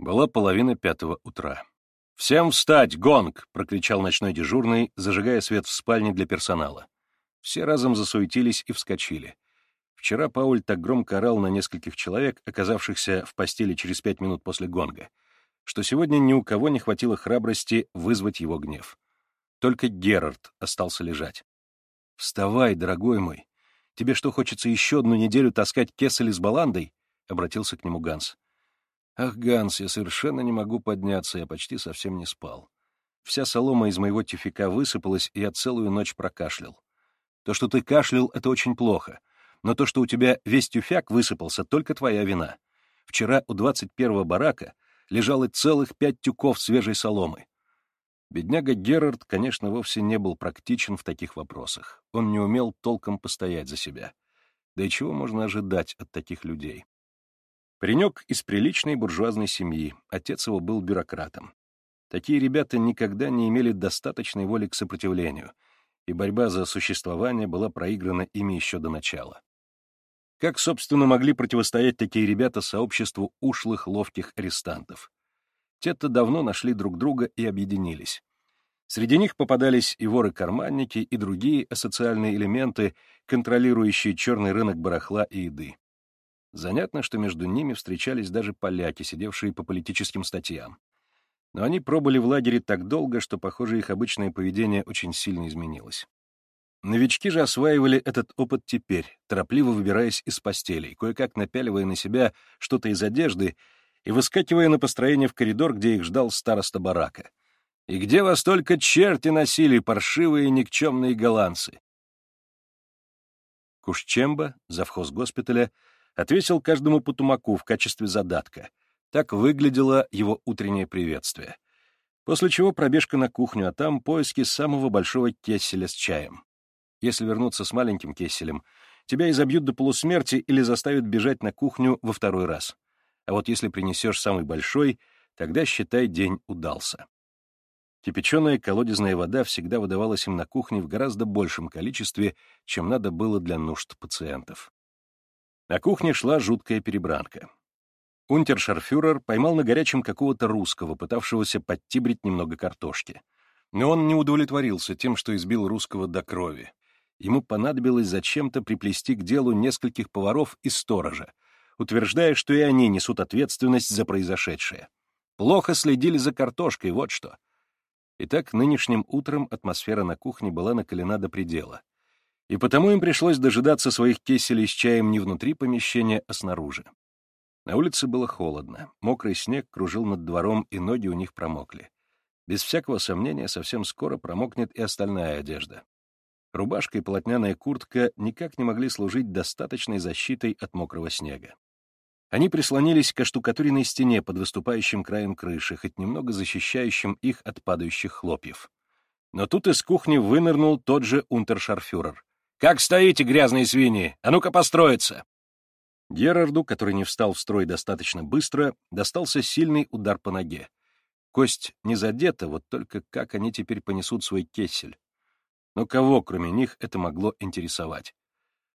Была половина пятого утра. «Всем встать! Гонг!» — прокричал ночной дежурный, зажигая свет в спальне для персонала. Все разом засуетились и вскочили. Вчера Пауль так громко орал на нескольких человек, оказавшихся в постели через пять минут после гонга, что сегодня ни у кого не хватило храбрости вызвать его гнев. Только Герард остался лежать. «Вставай, дорогой мой! Тебе что, хочется еще одну неделю таскать кессель с баландой?» — обратился к нему Ганс. «Ах, Ганс, я совершенно не могу подняться, я почти совсем не спал. Вся солома из моего тюфика высыпалась, и я целую ночь прокашлял. То, что ты кашлял, — это очень плохо, но то, что у тебя весь тюфяк высыпался, — только твоя вина. Вчера у двадцать первого барака лежало целых пять тюков свежей соломы. Бедняга Герард, конечно, вовсе не был практичен в таких вопросах. Он не умел толком постоять за себя. Да и чего можно ожидать от таких людей? Паренек из приличной буржуазной семьи, отец его был бюрократом. Такие ребята никогда не имели достаточной воли к сопротивлению, и борьба за существование была проиграна ими еще до начала. Как, собственно, могли противостоять такие ребята сообществу ушлых, ловких арестантов? Те-то давно нашли друг друга и объединились. Среди них попадались и воры-карманники, и другие асоциальные элементы, контролирующие черный рынок барахла и еды. Занятно, что между ними встречались даже поляки, сидевшие по политическим статьям. Но они пробыли в лагере так долго, что, похоже, их обычное поведение очень сильно изменилось. Новички же осваивали этот опыт теперь, торопливо выбираясь из постелей, кое-как напяливая на себя что-то из одежды и выскакивая на построение в коридор, где их ждал староста барака. И где вас только черти носили, паршивые никчемные голландцы? Кушчемба, завхоз госпиталя, отвесил каждому по тумаку в качестве задатка. Так выглядело его утреннее приветствие. После чего пробежка на кухню, а там поиски самого большого кесселя с чаем. Если вернуться с маленьким кесселем, тебя изобьют до полусмерти или заставят бежать на кухню во второй раз. А вот если принесешь самый большой, тогда, считай, день удался. Кипяченая колодезная вода всегда выдавалась им на кухне в гораздо большем количестве, чем надо было для нужд пациентов. На кухне шла жуткая перебранка. Унтершарфюрер поймал на горячем какого-то русского, пытавшегося подтибрить немного картошки. Но он не удовлетворился тем, что избил русского до крови. Ему понадобилось зачем-то приплести к делу нескольких поваров и сторожа, утверждая, что и они несут ответственность за произошедшее. Плохо следили за картошкой, вот что. Итак, нынешним утром атмосфера на кухне была накалена до предела. И потому им пришлось дожидаться своих кеселей с чаем не внутри помещения, а снаружи. На улице было холодно, мокрый снег кружил над двором, и ноги у них промокли. Без всякого сомнения, совсем скоро промокнет и остальная одежда. Рубашка и полотняная куртка никак не могли служить достаточной защитой от мокрого снега. Они прислонились к оштукатуренной стене под выступающим краем крыши, хоть немного защищающим их от падающих хлопьев. Но тут из кухни вынырнул тот же унтершарфюрер. «Как стоите, грязные свиньи? А ну-ка построиться!» Герарду, который не встал в строй достаточно быстро, достался сильный удар по ноге. Кость не задета, вот только как они теперь понесут свой кессель. Но кого, кроме них, это могло интересовать?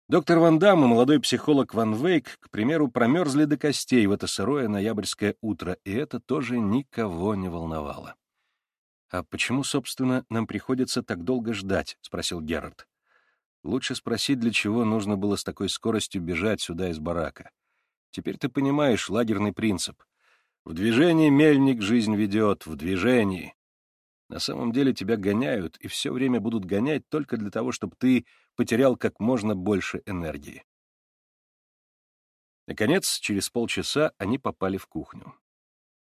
Доктор Ван Дам и молодой психолог Ван Вейк, к примеру, промерзли до костей в это сырое ноябрьское утро, и это тоже никого не волновало. «А почему, собственно, нам приходится так долго ждать?» — спросил Герард. «Лучше спросить, для чего нужно было с такой скоростью бежать сюда из барака. Теперь ты понимаешь лагерный принцип. В движении мельник жизнь ведет, в движении. На самом деле тебя гоняют, и все время будут гонять только для того, чтобы ты потерял как можно больше энергии. Наконец, через полчаса они попали в кухню.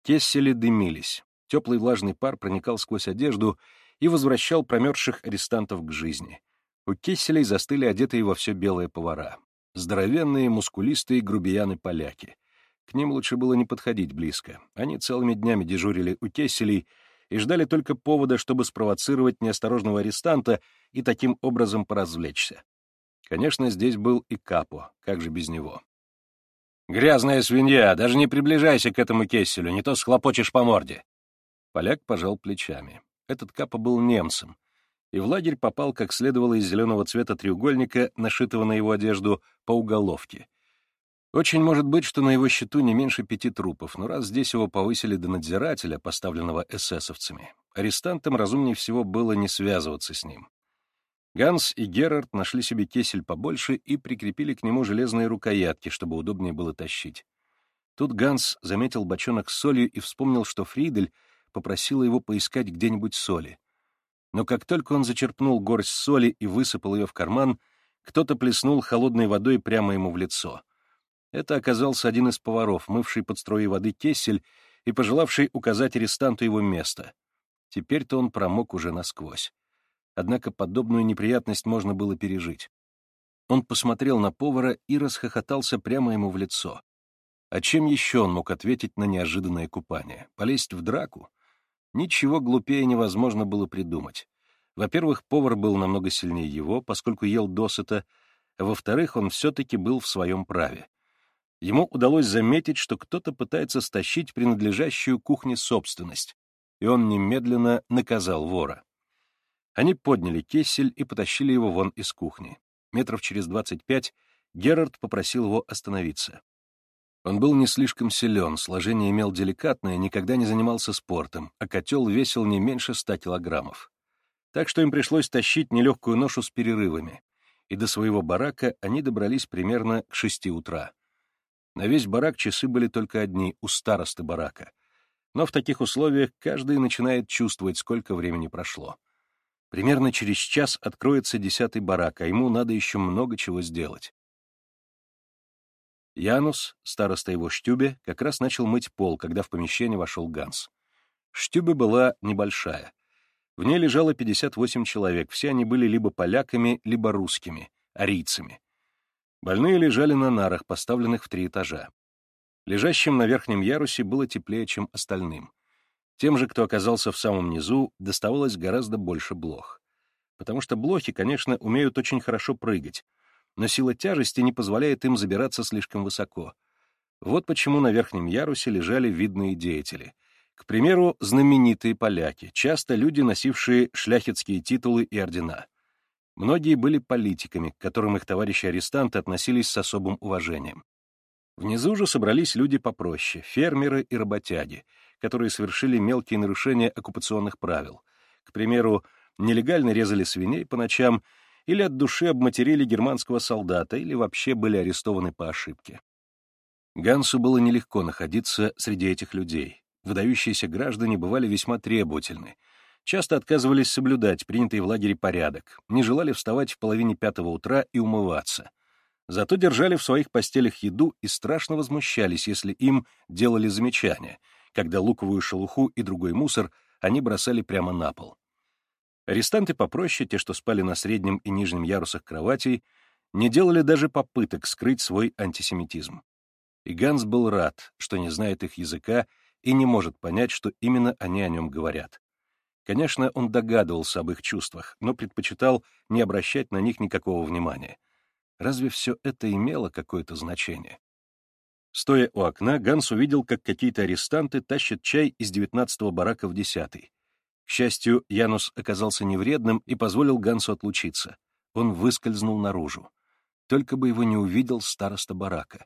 Кессели дымились. Теплый влажный пар проникал сквозь одежду и возвращал промерзших арестантов к жизни. У кесселей застыли одетые во все белые повара. Здоровенные, мускулистые грубияны-поляки. К ним лучше было не подходить близко. Они целыми днями дежурили у кесселей и ждали только повода, чтобы спровоцировать неосторожного арестанта и таким образом поразвлечься. Конечно, здесь был и Капо, как же без него. «Грязная свинья, даже не приближайся к этому кесселю, не то схлопочешь по морде!» Поляк пожал плечами. Этот Капо был немцем, и в лагерь попал, как следовало из зеленого цвета треугольника, нашитого на его одежду, по уголовке. Очень может быть, что на его счету не меньше пяти трупов, но раз здесь его повысили до надзирателя, поставленного эсэсовцами, арестантам разумнее всего было не связываться с ним. Ганс и Герард нашли себе кесель побольше и прикрепили к нему железные рукоятки, чтобы удобнее было тащить. Тут Ганс заметил бочонок с солью и вспомнил, что Фридель попросила его поискать где-нибудь соли. Но как только он зачерпнул горсть соли и высыпал ее в карман, кто-то плеснул холодной водой прямо ему в лицо. Это оказался один из поваров, мывший под струей воды кесель и пожелавший указать арестанту его место. Теперь-то он промок уже насквозь. Однако подобную неприятность можно было пережить. Он посмотрел на повара и расхохотался прямо ему в лицо. А чем еще он мог ответить на неожиданное купание? Полезть в драку? Ничего глупее невозможно было придумать. Во-первых, повар был намного сильнее его, поскольку ел досыта, во-вторых, он все-таки был в своем праве. Ему удалось заметить, что кто-то пытается стащить принадлежащую кухне собственность, и он немедленно наказал вора. Они подняли кесель и потащили его вон из кухни. Метров через двадцать пять Герард попросил его остановиться. Он был не слишком силен, сложение имел деликатное, никогда не занимался спортом, а котел весил не меньше ста килограммов. Так что им пришлось тащить нелегкую ношу с перерывами, и до своего барака они добрались примерно к шести утра. На весь барак часы были только одни, у старосты барака. Но в таких условиях каждый начинает чувствовать, сколько времени прошло. Примерно через час откроется десятый барак, а ему надо еще много чего сделать. Янус, староста его Штюбе, как раз начал мыть пол, когда в помещение вошел Ганс. Штюбе была небольшая. В ней лежало 58 человек, все они были либо поляками, либо русскими, арийцами. Больные лежали на нарах, поставленных в три этажа. Лежащим на верхнем ярусе было теплее, чем остальным. Тем же, кто оказался в самом низу, доставалось гораздо больше блох. Потому что блохи, конечно, умеют очень хорошо прыгать, но сила тяжести не позволяет им забираться слишком высоко. Вот почему на верхнем ярусе лежали видные деятели. К примеру, знаменитые поляки, часто люди, носившие шляхетские титулы и ордена. Многие были политиками, к которым их товарищи-арестанты относились с особым уважением. Внизу же собрались люди попроще, фермеры и работяги, которые совершили мелкие нарушения оккупационных правил. К примеру, нелегально резали свиней по ночам или от души обматерили германского солдата, или вообще были арестованы по ошибке. Гансу было нелегко находиться среди этих людей. Выдающиеся граждане бывали весьма требовательны, часто отказывались соблюдать принятый в лагере порядок, не желали вставать в половине пятого утра и умываться. Зато держали в своих постелях еду и страшно возмущались, если им делали замечания, когда луковую шелуху и другой мусор они бросали прямо на пол. Арестанты попроще, те, что спали на среднем и нижнем ярусах кроватей, не делали даже попыток скрыть свой антисемитизм. И Ганс был рад, что не знает их языка и не может понять, что именно они о нем говорят. Конечно, он догадывался об их чувствах, но предпочитал не обращать на них никакого внимания. Разве все это имело какое-то значение? Стоя у окна, Ганс увидел, как какие-то арестанты тащат чай из девятнадцатого барака в десятый. К счастью, Янус оказался невредным и позволил Гансу отлучиться. Он выскользнул наружу. Только бы его не увидел староста барака.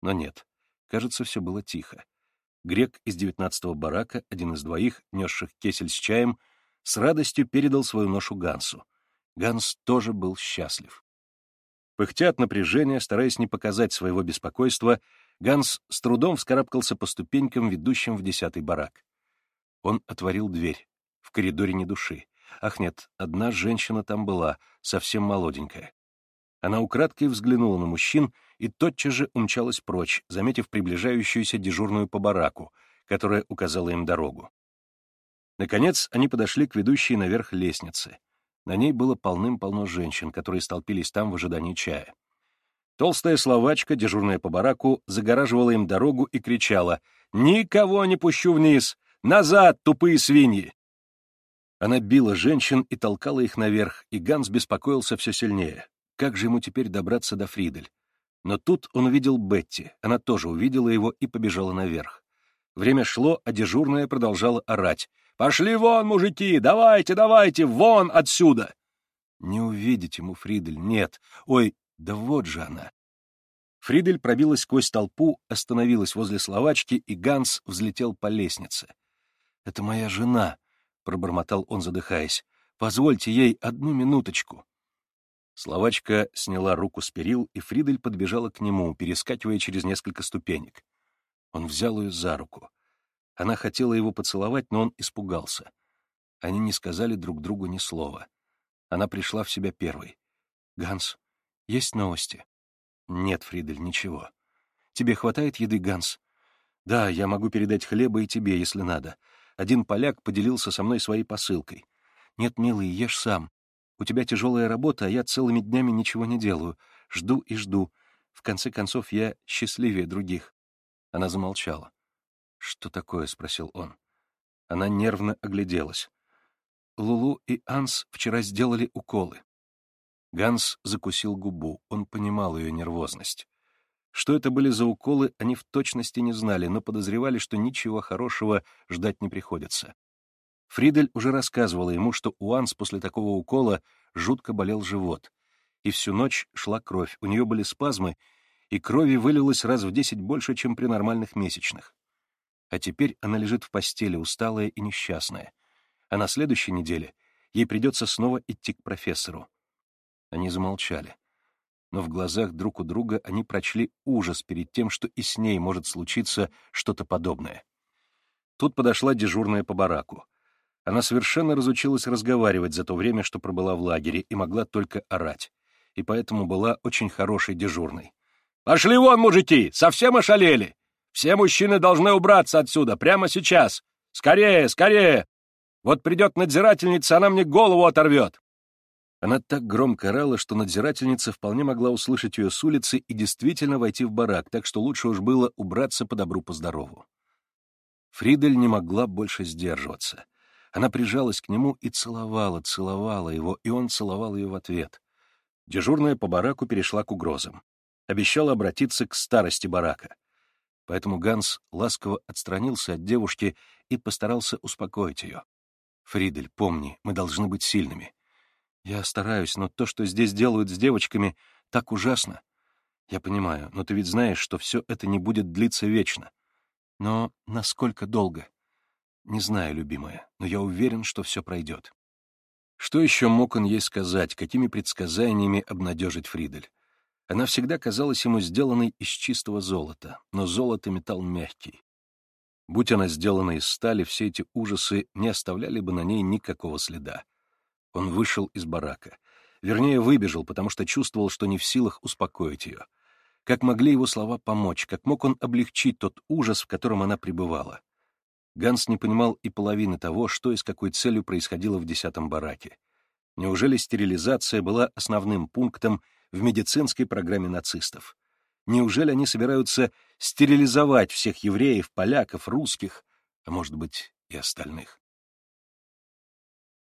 Но нет, кажется, все было тихо. Грек из девятнадцатого барака, один из двоих, несших кесель с чаем, с радостью передал свою ношу Гансу. Ганс тоже был счастлив. Пыхтя от напряжения, стараясь не показать своего беспокойства, Ганс с трудом вскарабкался по ступенькам, ведущим в десятый барак. Он отворил дверь. Коридоре ни души. Ах нет, одна женщина там была, совсем молоденькая. Она украдкой взглянула на мужчин и тотчас же умчалась прочь, заметив приближающуюся дежурную по бараку, которая указала им дорогу. Наконец, они подошли к ведущей наверх лестнице. На ней было полным-полно женщин, которые столпились там в ожидании чая. Толстая словачка, дежурная по бараку, загораживала им дорогу и кричала «Никого не пущу вниз! Назад, тупые свиньи!» Она била женщин и толкала их наверх, и Ганс беспокоился все сильнее. Как же ему теперь добраться до Фридель? Но тут он увидел Бетти, она тоже увидела его и побежала наверх. Время шло, а дежурная продолжала орать. «Пошли вон, мужики! Давайте, давайте! Вон отсюда!» Не увидеть ему Фридель, нет. Ой, да вот же она. Фридель пробилась сквозь толпу, остановилась возле словачки, и Ганс взлетел по лестнице. «Это моя жена», — пробормотал он, задыхаясь. «Позвольте ей одну минуточку». Словачка сняла руку с перил, и Фридель подбежала к нему, перескакивая через несколько ступенек. Он взял ее за руку. Она хотела его поцеловать, но он испугался. Они не сказали друг другу ни слова. Она пришла в себя первой. «Ганс, есть новости?» «Нет, Фридель, ничего. Тебе хватает еды, Ганс?» «Да, я могу передать хлеба и тебе, если надо. Один поляк поделился со мной своей посылкой. Нет, милый, ешь сам. У тебя тяжелая работа, а я целыми днями ничего не делаю. Жду и жду. В конце концов, я счастливее других». Она замолчала. «Что такое?» — спросил он. Она нервно огляделась. Лулу и Анс вчера сделали уколы. Ганс закусил губу, он понимал ее нервозность. Что это были за уколы, они в точности не знали, но подозревали, что ничего хорошего ждать не приходится. Фридель уже рассказывала ему, что у Анс после такого укола жутко болел живот, и всю ночь шла кровь, у нее были спазмы, и крови вылилось раз в десять больше, чем при нормальных месячных. А теперь она лежит в постели, усталая и несчастная. А на следующей неделе ей придется снова идти к профессору. Они замолчали. Но в глазах друг у друга они прочли ужас перед тем, что и с ней может случиться что-то подобное. Тут подошла дежурная по бараку. Она совершенно разучилась разговаривать за то время, что пробыла в лагере, и могла только орать. И поэтому была очень хорошей дежурной. «Пошли вон, мужики! Совсем ошалели! Все мужчины должны убраться отсюда, прямо сейчас! Скорее, скорее! Вот придет надзирательница, она мне голову оторвет!» Она так громко орала, что надзирательница вполне могла услышать ее с улицы и действительно войти в барак, так что лучше уж было убраться по добру, по здорову. Фридель не могла больше сдерживаться. Она прижалась к нему и целовала, целовала его, и он целовал ее в ответ. Дежурная по бараку перешла к угрозам. Обещала обратиться к старости барака. Поэтому Ганс ласково отстранился от девушки и постарался успокоить ее. «Фридель, помни, мы должны быть сильными. Я стараюсь, но то, что здесь делают с девочками, так ужасно. Я понимаю, но ты ведь знаешь, что все это не будет длиться вечно. Но насколько долго? Не знаю, любимая, но я уверен, что все пройдет. Что еще мог он ей сказать, какими предсказаниями обнадежить Фридель? Она всегда казалась ему сделанной из чистого золота, но золото металл мягкий. Будь она сделана из стали, все эти ужасы не оставляли бы на ней никакого следа. Он вышел из барака. Вернее, выбежал, потому что чувствовал, что не в силах успокоить ее. Как могли его слова помочь, как мог он облегчить тот ужас, в котором она пребывала. Ганс не понимал и половины того, что и с какой целью происходило в десятом бараке. Неужели стерилизация была основным пунктом в медицинской программе нацистов? Неужели они собираются стерилизовать всех евреев, поляков, русских, а может быть и остальных?